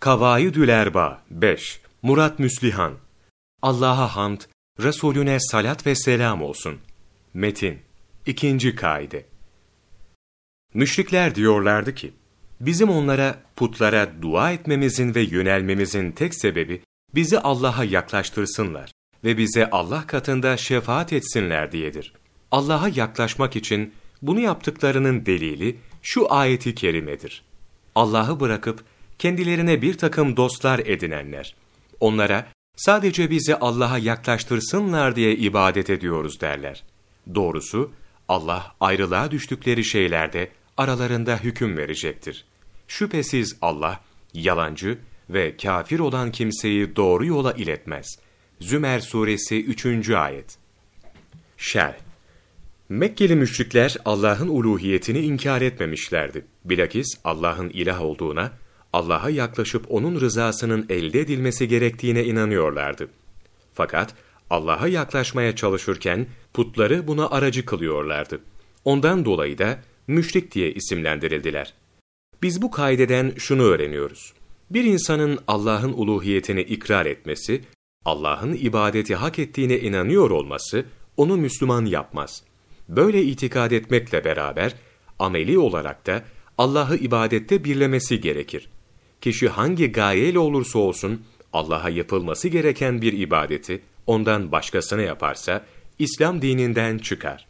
Kavaidül Erba 5 Murat Müslihan Allah'a hamd, Resulüne salat ve selam olsun. Metin İkinci kaide Müşrikler diyorlardı ki, bizim onlara, putlara dua etmemizin ve yönelmemizin tek sebebi, bizi Allah'a yaklaştırsınlar ve bize Allah katında şefaat etsinler diyedir. Allah'a yaklaşmak için bunu yaptıklarının delili şu ayeti kerimedir. Allah'ı bırakıp kendilerine bir takım dostlar edinenler, onlara sadece bizi Allah'a yaklaştırsınlar diye ibadet ediyoruz derler. Doğrusu Allah ayrılığa düştükleri şeylerde aralarında hüküm verecektir. Şüphesiz Allah yalancı ve kafir olan kimseyi doğru yola iletmez. Zümer suresi 3. ayet. Şerh Mekkeli müşrikler Allah'ın uluhiyetini inkar etmemişlerdi. Bilakis Allah'ın ilah olduğuna, Allah'a yaklaşıp onun rızasının elde edilmesi gerektiğine inanıyorlardı. Fakat Allah'a yaklaşmaya çalışırken putları buna aracı kılıyorlardı. Ondan dolayı da müşrik diye isimlendirildiler. Biz bu kaideden şunu öğreniyoruz. Bir insanın Allah'ın uluhiyetini ikrar etmesi, Allah'ın ibadeti hak ettiğine inanıyor olması, onu Müslüman yapmaz. Böyle itikad etmekle beraber, ameli olarak da Allah'ı ibadette birlemesi gerekir. Kişi hangi gayeyle olursa olsun, Allah'a yapılması gereken bir ibadeti, ondan başkasına yaparsa, İslam dininden çıkar.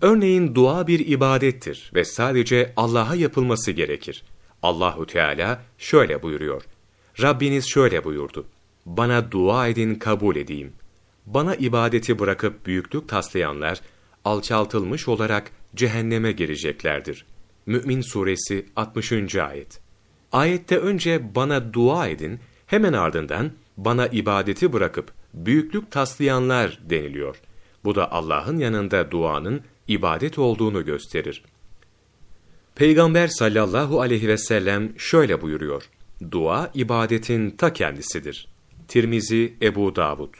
Örneğin dua bir ibadettir ve sadece Allah'a yapılması gerekir. Allahu Teala şöyle buyuruyor. Rabbiniz şöyle buyurdu. Bana dua edin kabul edeyim. Bana ibadeti bırakıp büyüklük taslayanlar, alçaltılmış olarak cehenneme gireceklerdir. Mü'min Suresi 60. Ayet Ayette önce bana dua edin, hemen ardından bana ibadeti bırakıp büyüklük taslayanlar deniliyor. Bu da Allah'ın yanında duanın ibadet olduğunu gösterir. Peygamber sallallahu aleyhi ve sellem şöyle buyuruyor. Dua ibadetin ta kendisidir. Tirmizi Ebu Davud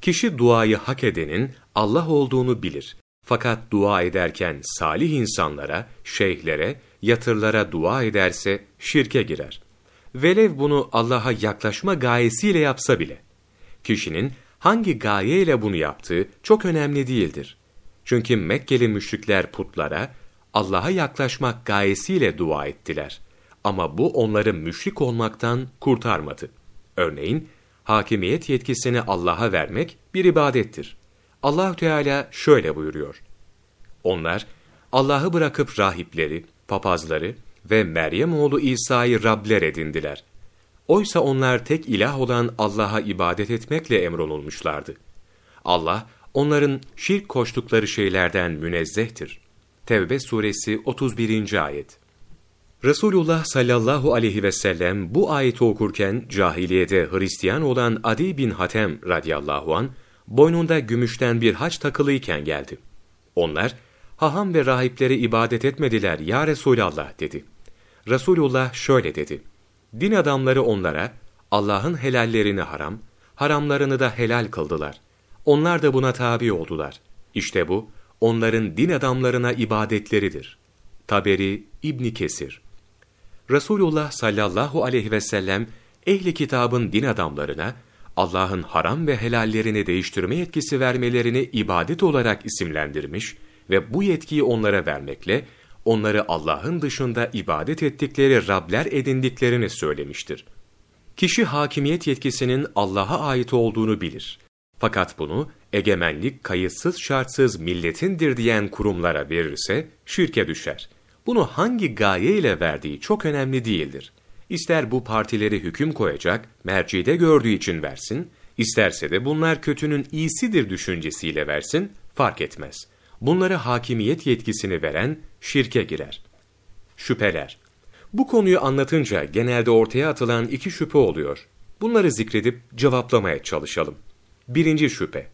Kişi duayı hak edenin Allah olduğunu bilir. Fakat dua ederken salih insanlara, şeyhlere, yatırlara dua ederse şirke girer. Velev bunu Allah'a yaklaşma gayesiyle yapsa bile. Kişinin hangi gayeyle bunu yaptığı çok önemli değildir. Çünkü Mekkeli müşrikler putlara Allah'a yaklaşmak gayesiyle dua ettiler. Ama bu onları müşrik olmaktan kurtarmadı. Örneğin, hakimiyet yetkisini Allah'a vermek bir ibadettir. Allah Teala şöyle buyuruyor. Onlar Allah'ı bırakıp rahipleri, papazları ve Meryem oğlu İsa'yı Rabler edindiler. Oysa onlar tek ilah olan Allah'a ibadet etmekle emrolunmuşlardı. Allah onların şirk koştukları şeylerden münezzehtir. Tevbe suresi 31. ayet. Resulullah sallallahu aleyhi ve sellem bu ayeti okurken cahiliyede Hristiyan olan Adi bin Hatem radıyallahu an boynunda gümüşten bir haç takılıyken geldi. Onlar, haham ve rahipleri ibadet etmediler ya Resulallah dedi. Resulullah şöyle dedi. Din adamları onlara Allah'ın helallerini haram, haramlarını da helal kıldılar. Onlar da buna tabi oldular. İşte bu, onların din adamlarına ibadetleridir. Taberi İbni Kesir Resulullah sallallahu aleyhi ve sellem, ehli kitabın din adamlarına, Allah'ın haram ve helallerini değiştirme yetkisi vermelerini ibadet olarak isimlendirmiş ve bu yetkiyi onlara vermekle, onları Allah'ın dışında ibadet ettikleri Rabler edindiklerini söylemiştir. Kişi hakimiyet yetkisinin Allah'a ait olduğunu bilir. Fakat bunu egemenlik kayıtsız şartsız milletindir diyen kurumlara verirse şirke düşer. Bunu hangi gaye ile verdiği çok önemli değildir. İster bu partileri hüküm koyacak, mercide gördüğü için versin, isterse de bunlar kötünün iyisidir düşüncesiyle versin, fark etmez. Bunları hakimiyet yetkisini veren şirke girer. Şüpheler Bu konuyu anlatınca genelde ortaya atılan iki şüphe oluyor. Bunları zikredip cevaplamaya çalışalım. Birinci şüphe.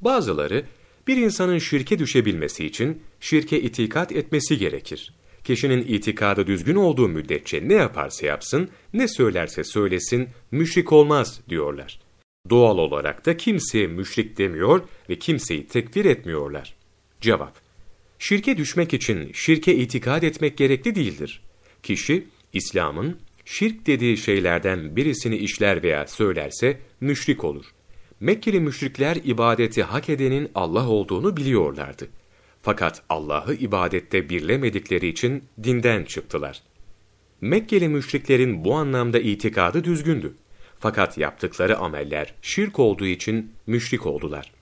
Bazıları, bir insanın şirke düşebilmesi için şirke itikat etmesi gerekir. Kişinin itikadı düzgün olduğu müddetçe ne yaparsa yapsın, ne söylerse söylesin, müşrik olmaz diyorlar. Doğal olarak da kimseye müşrik demiyor ve kimseyi tekfir etmiyorlar. Cevap Şirke düşmek için şirke itikad etmek gerekli değildir. Kişi, İslam'ın şirk dediği şeylerden birisini işler veya söylerse müşrik olur. Mekkeli müşrikler ibadeti hak edenin Allah olduğunu biliyorlardı. Fakat Allah'ı ibadette birlemedikleri için dinden çıktılar. Mekkeli müşriklerin bu anlamda itikadı düzgündü. Fakat yaptıkları ameller şirk olduğu için müşrik oldular.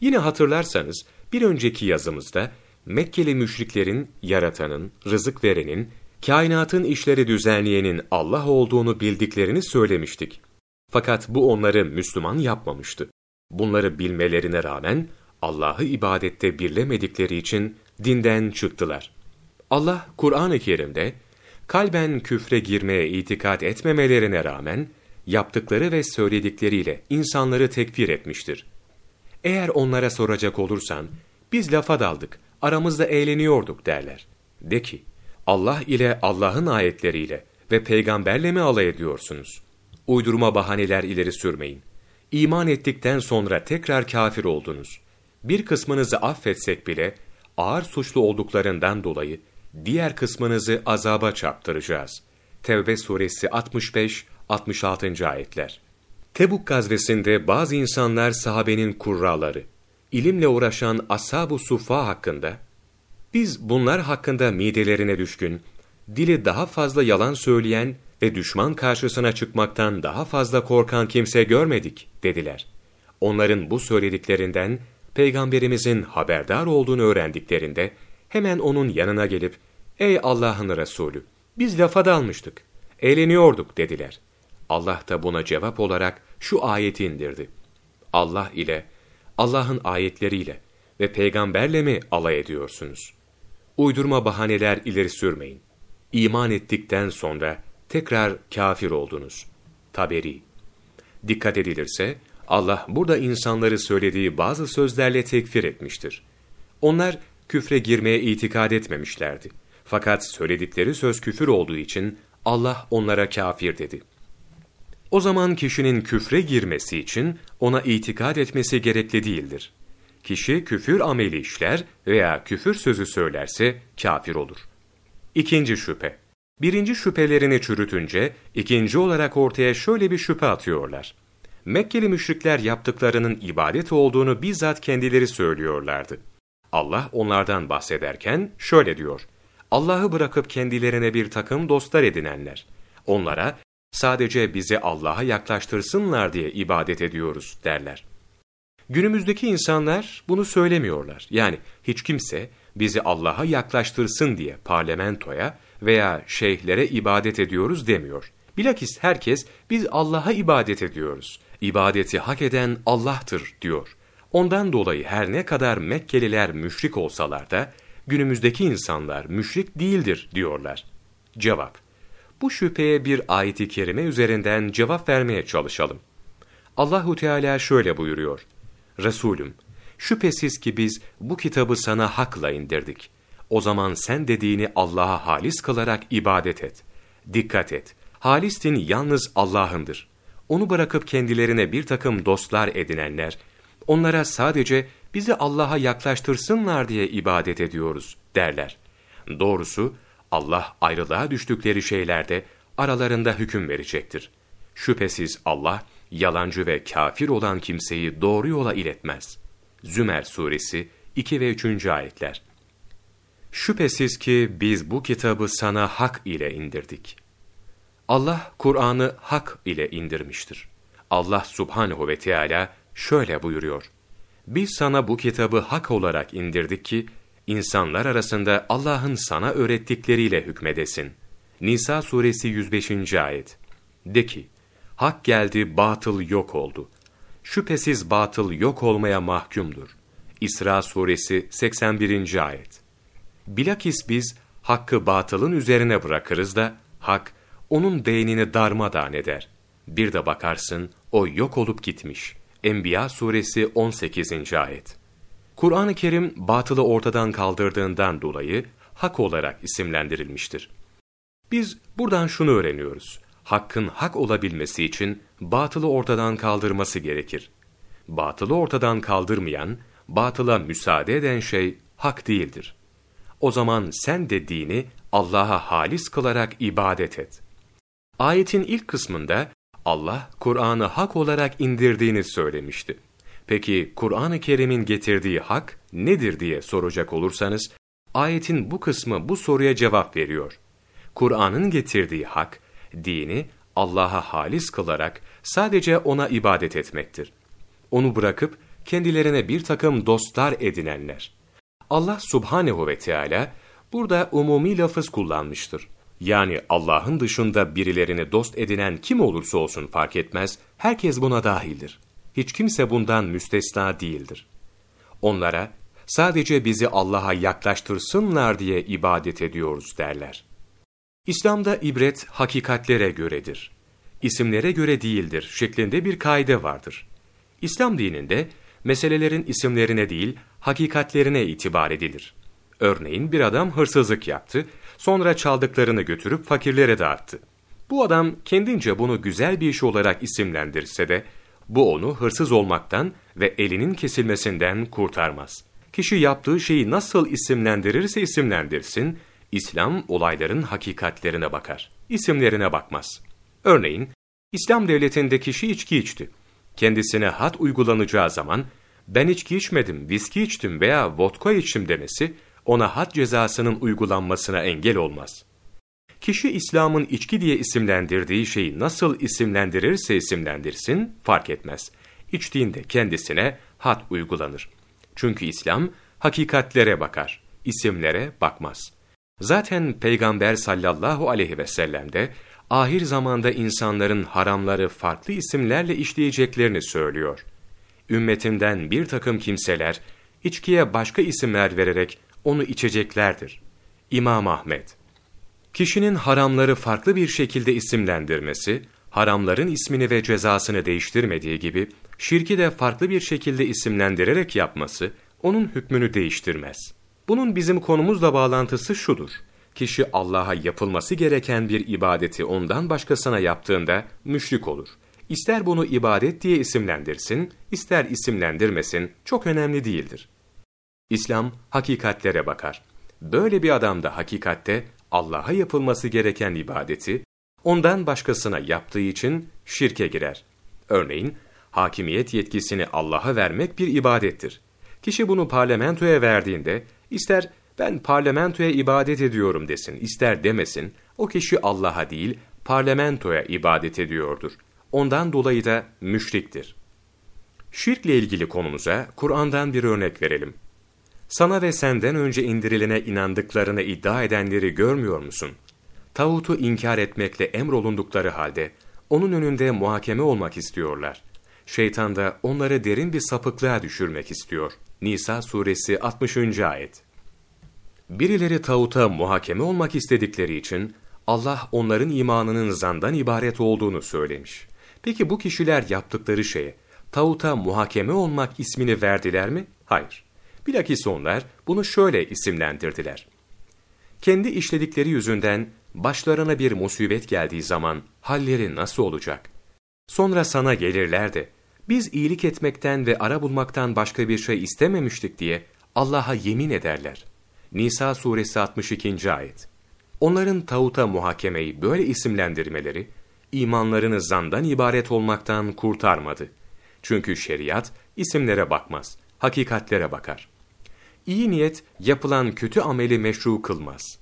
Yine hatırlarsanız bir önceki yazımızda Mekkeli müşriklerin yaratanın, rızık verenin, kainatın işleri düzenleyenin Allah olduğunu bildiklerini söylemiştik. Fakat bu onları Müslüman yapmamıştı. Bunları bilmelerine rağmen Allah'ı ibadette birlemedikleri için dinden çıktılar. Allah Kur'an-ı Kerim'de kalben küfre girmeye itikat etmemelerine rağmen yaptıkları ve söyledikleriyle insanları tekfir etmiştir. Eğer onlara soracak olursan, biz lafa daldık, aramızda eğleniyorduk derler. De ki, Allah ile Allah'ın ayetleriyle ve peygamberle mi alay ediyorsunuz? Uydurma bahaneler ileri sürmeyin. İman ettikten sonra tekrar kafir oldunuz. Bir kısmınızı affetsek bile, ağır suçlu olduklarından dolayı, diğer kısmınızı azaba çarptıracağız. Tevbe suresi 65-66. ayetler. Tebuk gazvesinde bazı insanlar sahabenin kurraları, ilimle uğraşan ashab-ı suffa hakkında, biz bunlar hakkında midelerine düşkün, dili daha fazla yalan söyleyen ve düşman karşısına çıkmaktan daha fazla korkan kimse görmedik, dediler. Onların bu söylediklerinden, Peygamberimizin haberdar olduğunu öğrendiklerinde, hemen onun yanına gelip, ''Ey Allah'ın Resulü, biz lafa dalmıştık, eğleniyorduk.'' dediler. Allah da buna cevap olarak şu ayeti indirdi. Allah ile, Allah'ın ayetleriyle ve peygamberle mi alay ediyorsunuz? Uydurma bahaneler ileri sürmeyin. İman ettikten sonra tekrar kafir oldunuz. Taberi. Dikkat edilirse, Allah burada insanları söylediği bazı sözlerle tekfir etmiştir. Onlar küfre girmeye itikad etmemişlerdi. Fakat söyledikleri söz küfür olduğu için Allah onlara kafir dedi. O zaman kişinin küfre girmesi için ona itikad etmesi gerekli değildir. Kişi küfür ameli işler veya küfür sözü söylerse kafir olur. İkinci şüphe. Birinci şüphelerini çürütünce ikinci olarak ortaya şöyle bir şüphe atıyorlar. Mekkeli müşrikler yaptıklarının ibadet olduğunu bizzat kendileri söylüyorlardı. Allah onlardan bahsederken şöyle diyor. Allah'ı bırakıp kendilerine bir takım dostlar edinenler. Onlara sadece bizi Allah'a yaklaştırsınlar diye ibadet ediyoruz derler. Günümüzdeki insanlar bunu söylemiyorlar. Yani hiç kimse bizi Allah'a yaklaştırsın diye parlamentoya veya şeyhlere ibadet ediyoruz demiyor. Bilakis herkes biz Allah'a ibadet ediyoruz. İbadeti hak eden Allah'tır diyor. Ondan dolayı her ne kadar Mekkeliler müşrik olsalar da günümüzdeki insanlar müşrik değildir diyorlar. Cevap Bu şüpheye bir ayeti kerime üzerinden cevap vermeye çalışalım. Allahu Teala şöyle buyuruyor. Resulüm, şüphesiz ki biz bu kitabı sana hakla indirdik. O zaman sen dediğini Allah'a halis kılarak ibadet et. Dikkat et, halis din yalnız Allah'ındır. Onu bırakıp kendilerine bir takım dostlar edinenler, onlara sadece bizi Allah'a yaklaştırsınlar diye ibadet ediyoruz derler. Doğrusu Allah ayrılığa düştükleri şeylerde aralarında hüküm verecektir. Şüphesiz Allah yalancı ve kafir olan kimseyi doğru yola iletmez. Zümer suresi 2 ve 3. ayetler. Şüphesiz ki biz bu kitabı sana hak ile indirdik. Allah Kur'an'ı hak ile indirmiştir. Allah subhanehu ve Teala şöyle buyuruyor. Biz sana bu kitabı hak olarak indirdik ki, insanlar arasında Allah'ın sana öğrettikleriyle hükmedesin. Nisa suresi 105. ayet. De ki, hak geldi, batıl yok oldu. Şüphesiz batıl yok olmaya mahkumdur. İsra suresi 81. ayet. Bilakis biz hakkı batılın üzerine bırakırız da hak onun beynini darmadağın eder. Bir de bakarsın o yok olup gitmiş. Enbiya suresi 18. ayet. Kur'an-ı Kerim batılı ortadan kaldırdığından dolayı hak olarak isimlendirilmiştir. Biz buradan şunu öğreniyoruz. Hakkın hak olabilmesi için batılı ortadan kaldırması gerekir. Batılı ortadan kaldırmayan, batıla müsaade eden şey hak değildir. O zaman sen de dini Allah'a halis kılarak ibadet et. Ayetin ilk kısmında Allah Kur'an'ı hak olarak indirdiğini söylemişti. Peki Kur'an-ı Kerim'in getirdiği hak nedir diye soracak olursanız, ayetin bu kısmı bu soruya cevap veriyor. Kur'an'ın getirdiği hak, dini Allah'a halis kılarak sadece ona ibadet etmektir. Onu bırakıp kendilerine bir takım dostlar edinenler. Allah subhanehu ve Teala burada umumi lafız kullanmıştır. Yani Allah'ın dışında birilerini dost edinen kim olursa olsun fark etmez, herkes buna dahildir. Hiç kimse bundan müstesna değildir. Onlara sadece bizi Allah'a yaklaştırsınlar diye ibadet ediyoruz derler. İslam'da ibret hakikatlere göredir. İsimlere göre değildir şeklinde bir kaide vardır. İslam dininde meselelerin isimlerine değil, hakikatlerine itibar edilir. Örneğin bir adam hırsızlık yaptı, sonra çaldıklarını götürüp fakirlere dağıttı. Bu adam kendince bunu güzel bir iş olarak isimlendirse de, bu onu hırsız olmaktan ve elinin kesilmesinden kurtarmaz. Kişi yaptığı şeyi nasıl isimlendirirse isimlendirsin, İslam olayların hakikatlerine bakar, isimlerine bakmaz. Örneğin, İslam devletinde kişi içki içti. Kendisine had uygulanacağı zaman, ben içki içmedim, viski içtim veya vodka içtim demesi, ona had cezasının uygulanmasına engel olmaz. Kişi İslam'ın içki diye isimlendirdiği şeyi nasıl isimlendirirse isimlendirsin fark etmez. İçtiğinde kendisine had uygulanır. Çünkü İslam hakikatlere bakar, isimlere bakmaz. Zaten Peygamber sallallahu aleyhi ve sellem de ahir zamanda insanların haramları farklı isimlerle işleyeceklerini söylüyor. Ümmetimden bir takım kimseler içkiye başka isimler vererek onu içeceklerdir. İmam Ahmet Kişinin haramları farklı bir şekilde isimlendirmesi, haramların ismini ve cezasını değiştirmediği gibi, şirki de farklı bir şekilde isimlendirerek yapması, onun hükmünü değiştirmez. Bunun bizim konumuzla bağlantısı şudur. Kişi Allah'a yapılması gereken bir ibadeti ondan başkasına yaptığında müşrik olur. İster bunu ibadet diye isimlendirsin, ister isimlendirmesin, çok önemli değildir. İslam hakikatlere bakar. Böyle bir adam da hakikatte Allah'a yapılması gereken ibadeti, ondan başkasına yaptığı için şirke girer. Örneğin, hakimiyet yetkisini Allah'a vermek bir ibadettir. Kişi bunu parlamentoya verdiğinde, ister ben parlamentoya ibadet ediyorum desin, ister demesin, o kişi Allah'a değil, parlamentoya ibadet ediyordur. Ondan dolayı da müşriktir. Şirkle ilgili konumuza Kur'an'dan bir örnek verelim. Sana ve senden önce indirilene inandıklarını iddia edenleri görmüyor musun? Tağutu inkar etmekle emrolundukları halde, onun önünde muhakeme olmak istiyorlar. Şeytan da onları derin bir sapıklığa düşürmek istiyor. Nisa suresi 60. ayet. Birileri tağuta muhakeme olmak istedikleri için, Allah onların imanının zandan ibaret olduğunu söylemiş. Peki bu kişiler yaptıkları şeye, tağuta muhakeme olmak ismini verdiler mi? Hayır. Bilakis onlar bunu şöyle isimlendirdiler. Kendi işledikleri yüzünden başlarına bir musibet geldiği zaman halleri nasıl olacak? Sonra sana gelirler de, biz iyilik etmekten ve ara bulmaktan başka bir şey istememiştik diye Allah'a yemin ederler. Nisa suresi 62. ayet. Onların tağuta muhakemeyi böyle isimlendirmeleri, imanlarını zandan ibaret olmaktan kurtarmadı. Çünkü şeriat isimlere bakmaz, hakikatlere bakar. İyi niyet yapılan kötü ameli meşru kılmaz.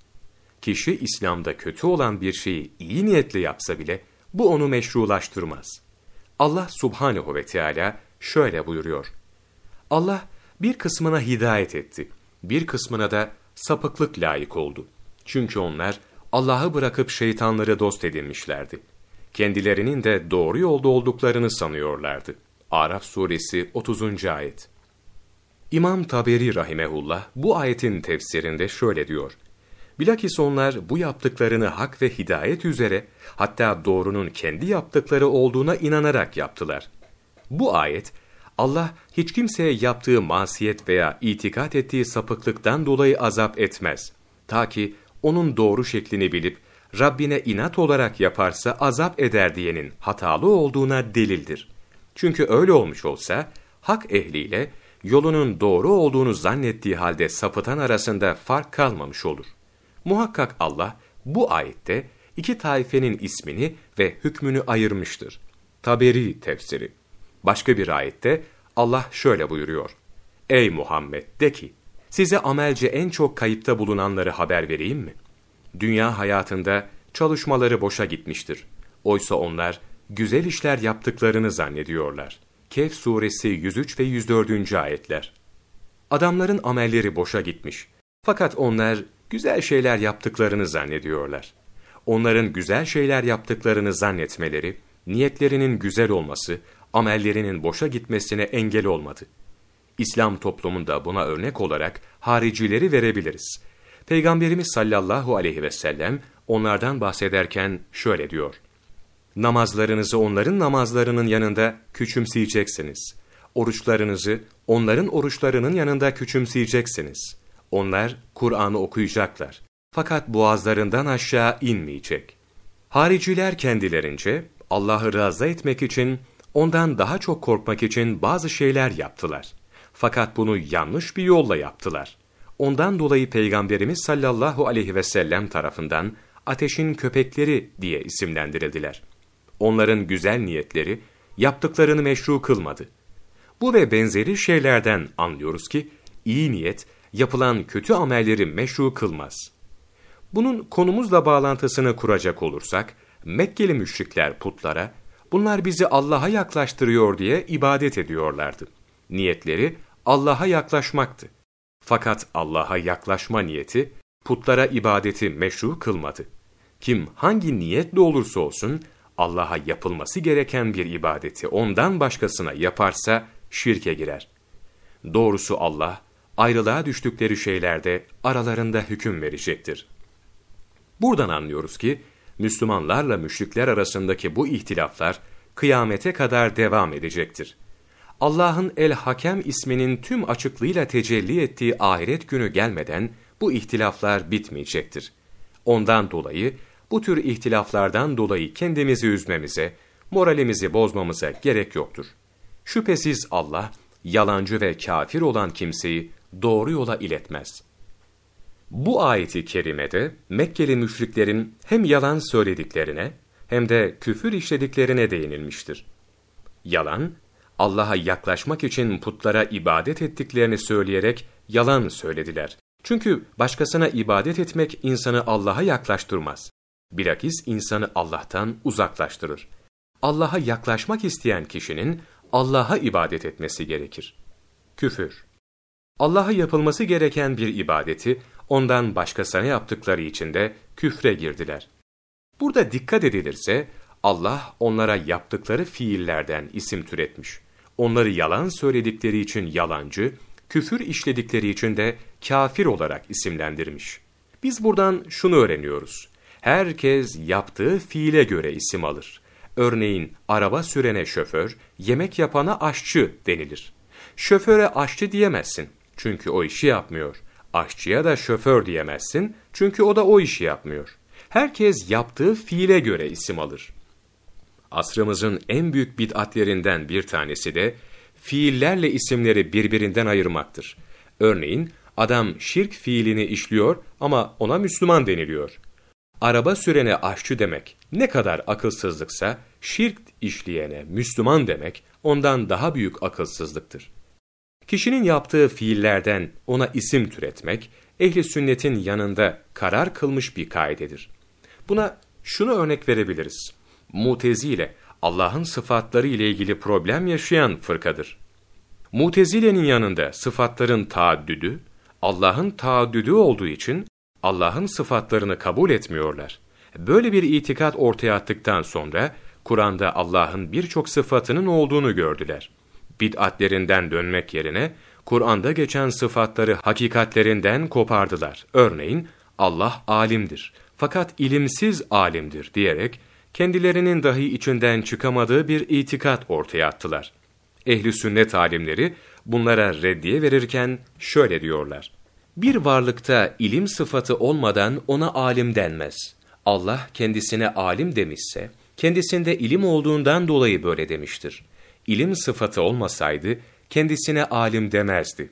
Kişi İslam'da kötü olan bir şeyi iyi niyetle yapsa bile bu onu meşrulaştırmaz. Allah subhanehu ve Teala şöyle buyuruyor. Allah bir kısmına hidayet etti, bir kısmına da sapıklık layık oldu. Çünkü onlar Allah'ı bırakıp şeytanları dost edinmişlerdi. Kendilerinin de doğru yolda olduklarını sanıyorlardı. Araf suresi 30. ayet. İmam Taberi rahimehullah bu ayetin tefsirinde şöyle diyor. Bilakis onlar bu yaptıklarını hak ve hidayet üzere hatta doğrunun kendi yaptıkları olduğuna inanarak yaptılar. Bu ayet Allah hiç kimseye yaptığı masiyet veya itikat ettiği sapıklıktan dolayı azap etmez. Ta ki onun doğru şeklini bilip Rabbine inat olarak yaparsa azap eder diyenin hatalı olduğuna delildir. Çünkü öyle olmuş olsa hak ehliyle yolunun doğru olduğunu zannettiği halde sapıtan arasında fark kalmamış olur. Muhakkak Allah bu ayette iki taifenin ismini ve hükmünü ayırmıştır. Taberi tefsiri. Başka bir ayette Allah şöyle buyuruyor. Ey Muhammed de ki, size amelce en çok kayıpta bulunanları haber vereyim mi? Dünya hayatında çalışmaları boşa gitmiştir. Oysa onlar güzel işler yaptıklarını zannediyorlar. Kehf suresi 103 ve 104. ayetler. Adamların amelleri boşa gitmiş. Fakat onlar güzel şeyler yaptıklarını zannediyorlar. Onların güzel şeyler yaptıklarını zannetmeleri, niyetlerinin güzel olması, amellerinin boşa gitmesine engel olmadı. İslam toplumunda buna örnek olarak haricileri verebiliriz. Peygamberimiz sallallahu aleyhi ve sellem onlardan bahsederken şöyle diyor. Namazlarınızı onların namazlarının yanında küçümseyeceksiniz. Oruçlarınızı onların oruçlarının yanında küçümseyeceksiniz. Onlar Kur'an'ı okuyacaklar. Fakat boğazlarından aşağı inmeyecek. Hariciler kendilerince Allah'ı razı etmek için, ondan daha çok korkmak için bazı şeyler yaptılar. Fakat bunu yanlış bir yolla yaptılar. Ondan dolayı Peygamberimiz sallallahu aleyhi ve sellem tarafından ateşin köpekleri diye isimlendirildiler. Onların güzel niyetleri yaptıklarını meşru kılmadı. Bu ve benzeri şeylerden anlıyoruz ki iyi niyet yapılan kötü amelleri meşru kılmaz. Bunun konumuzla bağlantısını kuracak olursak Mekkeli müşrikler putlara bunlar bizi Allah'a yaklaştırıyor diye ibadet ediyorlardı. Niyetleri Allah'a yaklaşmaktı. Fakat Allah'a yaklaşma niyeti putlara ibadeti meşru kılmadı. Kim hangi niyetle olursa olsun Allah'a yapılması gereken bir ibadeti ondan başkasına yaparsa şirke girer. Doğrusu Allah ayrılığa düştükleri şeylerde aralarında hüküm verecektir. Buradan anlıyoruz ki Müslümanlarla müşrikler arasındaki bu ihtilaflar kıyamete kadar devam edecektir. Allah'ın El-Hakem isminin tüm açıklığıyla tecelli ettiği ahiret günü gelmeden bu ihtilaflar bitmeyecektir. Ondan dolayı bu tür ihtilaflardan dolayı kendimizi üzmemize, moralimizi bozmamıza gerek yoktur. Şüphesiz Allah, yalancı ve kafir olan kimseyi doğru yola iletmez. Bu ayeti kerimede Mekkeli müşriklerin hem yalan söylediklerine hem de küfür işlediklerine değinilmiştir. Yalan, Allah'a yaklaşmak için putlara ibadet ettiklerini söyleyerek yalan söylediler. Çünkü başkasına ibadet etmek insanı Allah'a yaklaştırmaz. Bilakis insanı Allah'tan uzaklaştırır. Allah'a yaklaşmak isteyen kişinin Allah'a ibadet etmesi gerekir. Küfür Allah'a yapılması gereken bir ibadeti ondan başkasına yaptıkları için de küfre girdiler. Burada dikkat edilirse Allah onlara yaptıkları fiillerden isim türetmiş. Onları yalan söyledikleri için yalancı, küfür işledikleri için de kafir olarak isimlendirmiş. Biz buradan şunu öğreniyoruz. Herkes yaptığı fiile göre isim alır. Örneğin araba sürene şoför, yemek yapana aşçı denilir. Şoföre aşçı diyemezsin çünkü o işi yapmıyor. Aşçıya da şoför diyemezsin çünkü o da o işi yapmıyor. Herkes yaptığı fiile göre isim alır. Asrımızın en büyük bid'atlerinden bir tanesi de fiillerle isimleri birbirinden ayırmaktır. Örneğin adam şirk fiilini işliyor ama ona Müslüman deniliyor. Araba sürene aşçı demek ne kadar akılsızlıksa şirk işleyene Müslüman demek ondan daha büyük akılsızlıktır. Kişinin yaptığı fiillerden ona isim türetmek, ehli sünnetin yanında karar kılmış bir kaidedir. Buna şunu örnek verebiliriz. Mutezile, Allah'ın sıfatları ile ilgili problem yaşayan fırkadır. Mutezile'nin yanında sıfatların taaddüdü, Allah'ın taaddüdü olduğu için Allah'ın sıfatlarını kabul etmiyorlar. Böyle bir itikat ortaya attıktan sonra Kur'an'da Allah'ın birçok sıfatının olduğunu gördüler. Bid'atlerinden dönmek yerine Kur'an'da geçen sıfatları hakikatlerinden kopardılar. Örneğin Allah alimdir fakat ilimsiz alimdir diyerek kendilerinin dahi içinden çıkamadığı bir itikat ortaya attılar. Ehli sünnet alimleri bunlara reddiye verirken şöyle diyorlar. Bir varlıkta ilim sıfatı olmadan ona alim denmez. Allah kendisine alim demişse, kendisinde ilim olduğundan dolayı böyle demiştir. İlim sıfatı olmasaydı, kendisine alim demezdi.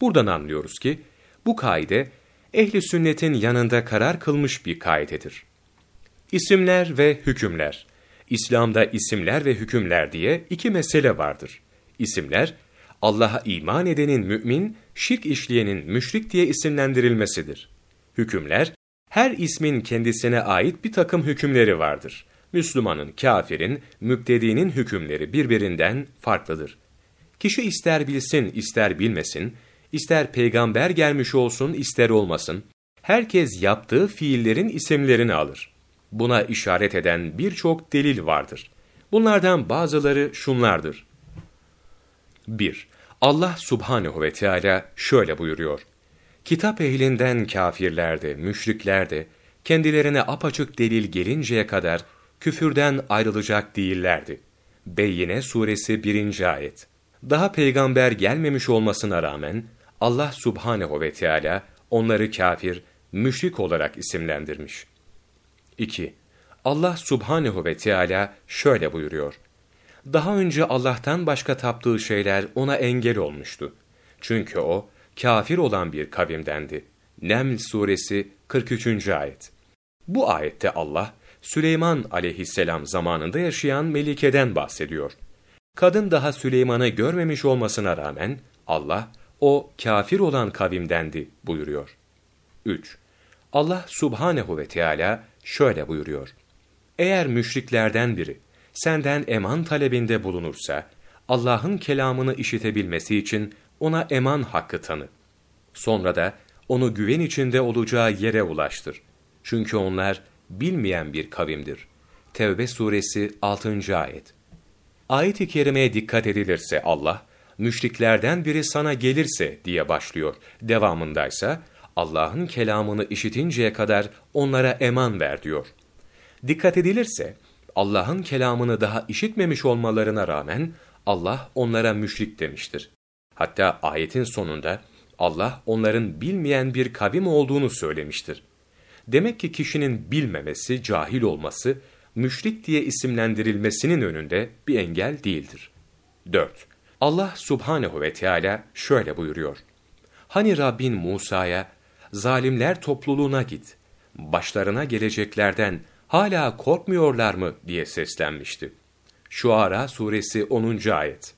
Buradan anlıyoruz ki, bu kaide, ehli sünnetin yanında karar kılmış bir kaidedir. İsimler ve hükümler. İslam'da isimler ve hükümler diye iki mesele vardır. İsimler, Allah'a iman edenin mümin, şirk işleyenin müşrik diye isimlendirilmesidir. Hükümler, her ismin kendisine ait bir takım hükümleri vardır. Müslümanın, kafirin, müptedinin hükümleri birbirinden farklıdır. Kişi ister bilsin, ister bilmesin, ister peygamber gelmiş olsun, ister olmasın, herkes yaptığı fiillerin isimlerini alır. Buna işaret eden birçok delil vardır. Bunlardan bazıları şunlardır. 1. Allah subhanehu ve Teala şöyle buyuruyor. Kitap ehlinden kafirlerde, müşriklerde, kendilerine apaçık delil gelinceye kadar küfürden ayrılacak değillerdi. Beyyine suresi 1. ayet. Daha peygamber gelmemiş olmasına rağmen Allah subhanehu ve Teala onları kafir, müşrik olarak isimlendirmiş. 2. Allah subhanehu ve Teala şöyle buyuruyor. Daha önce Allah'tan başka taptığı şeyler ona engel olmuştu. Çünkü o, kafir olan bir kavimdendi. Neml suresi 43. ayet. Bu ayette Allah, Süleyman aleyhisselam zamanında yaşayan Melike'den bahsediyor. Kadın daha Süleyman'ı görmemiş olmasına rağmen Allah, o kafir olan kavimdendi buyuruyor. 3. Allah subhanehu ve Teala şöyle buyuruyor. Eğer müşriklerden biri senden eman talebinde bulunursa, Allah'ın kelamını işitebilmesi için ona eman hakkı tanı. Sonra da onu güven içinde olacağı yere ulaştır. Çünkü onlar bilmeyen bir kavimdir. Tevbe suresi 6. ayet. Ayet-i kerimeye dikkat edilirse Allah, müşriklerden biri sana gelirse diye başlıyor. Devamındaysa Allah'ın kelamını işitinceye kadar onlara eman ver diyor. Dikkat edilirse Allah'ın kelamını daha işitmemiş olmalarına rağmen Allah onlara müşrik demiştir. Hatta ayetin sonunda Allah onların bilmeyen bir kavim olduğunu söylemiştir. Demek ki kişinin bilmemesi, cahil olması, müşrik diye isimlendirilmesinin önünde bir engel değildir. 4. Allah subhanehu ve Teala şöyle buyuruyor. Hani Rabbin Musa'ya, zalimler topluluğuna git, başlarına geleceklerden hala korkmuyorlar mı diye seslenmişti. Şuara suresi 10. ayet.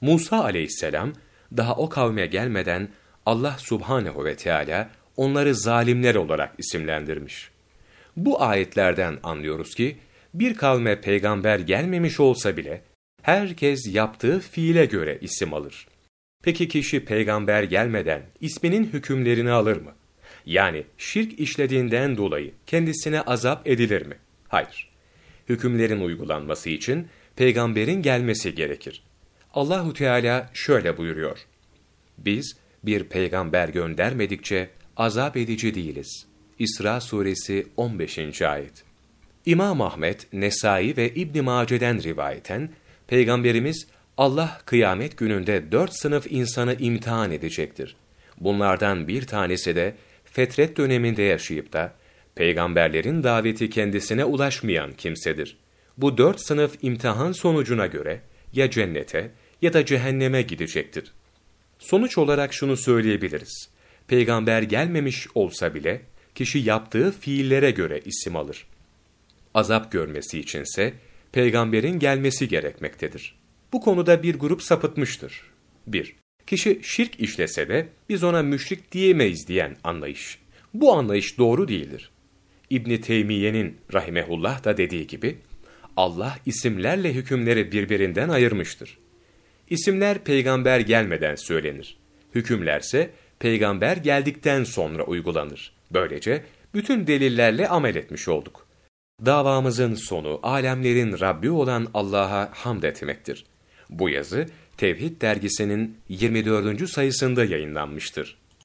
Musa aleyhisselam daha o kavme gelmeden Allah subhanehu ve Teala onları zalimler olarak isimlendirmiş. Bu ayetlerden anlıyoruz ki bir kavme peygamber gelmemiş olsa bile herkes yaptığı fiile göre isim alır. Peki kişi peygamber gelmeden isminin hükümlerini alır mı? Yani şirk işlediğinden dolayı kendisine azap edilir mi? Hayır. Hükümlerin uygulanması için peygamberin gelmesi gerekir. Allahu Teala şöyle buyuruyor. Biz bir peygamber göndermedikçe azap edici değiliz. İsra suresi 15. ayet. İmam Ahmet, Nesai ve İbn Mace'den rivayeten peygamberimiz Allah kıyamet gününde dört sınıf insanı imtihan edecektir. Bunlardan bir tanesi de fetret döneminde yaşayıp da peygamberlerin daveti kendisine ulaşmayan kimsedir. Bu dört sınıf imtihan sonucuna göre ya cennete ya da cehenneme gidecektir. Sonuç olarak şunu söyleyebiliriz. Peygamber gelmemiş olsa bile kişi yaptığı fiillere göre isim alır. Azap görmesi içinse peygamberin gelmesi gerekmektedir. Bu konuda bir grup sapıtmıştır. 1. Kişi şirk işlese de biz ona müşrik diyemeyiz diyen anlayış. Bu anlayış doğru değildir. İbni Teymiye'nin rahimehullah da dediği gibi, Allah isimlerle hükümleri birbirinden ayırmıştır. İsimler peygamber gelmeden söylenir. Hükümlerse peygamber geldikten sonra uygulanır. Böylece bütün delillerle amel etmiş olduk. Davamızın sonu alemlerin Rabbi olan Allah'a hamd etmektir. Bu yazı Tevhid dergisinin 24. sayısında yayınlanmıştır.